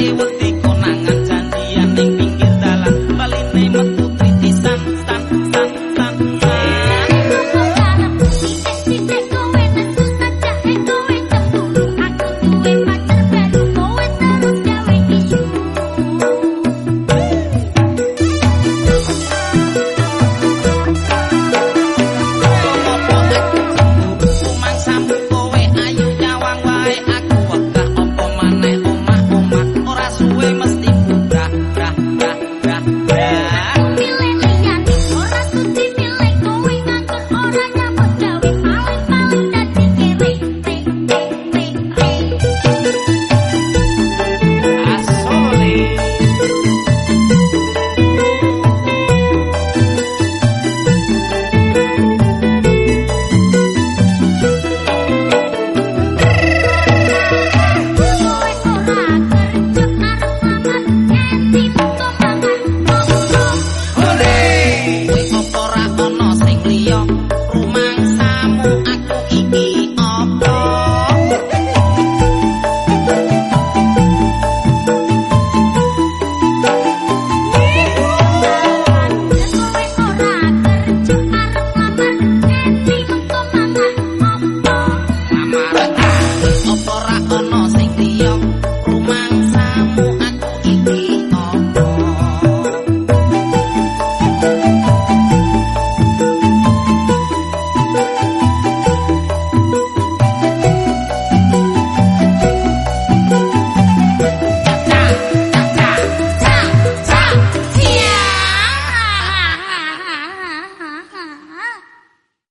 it was Yeah. rumangsa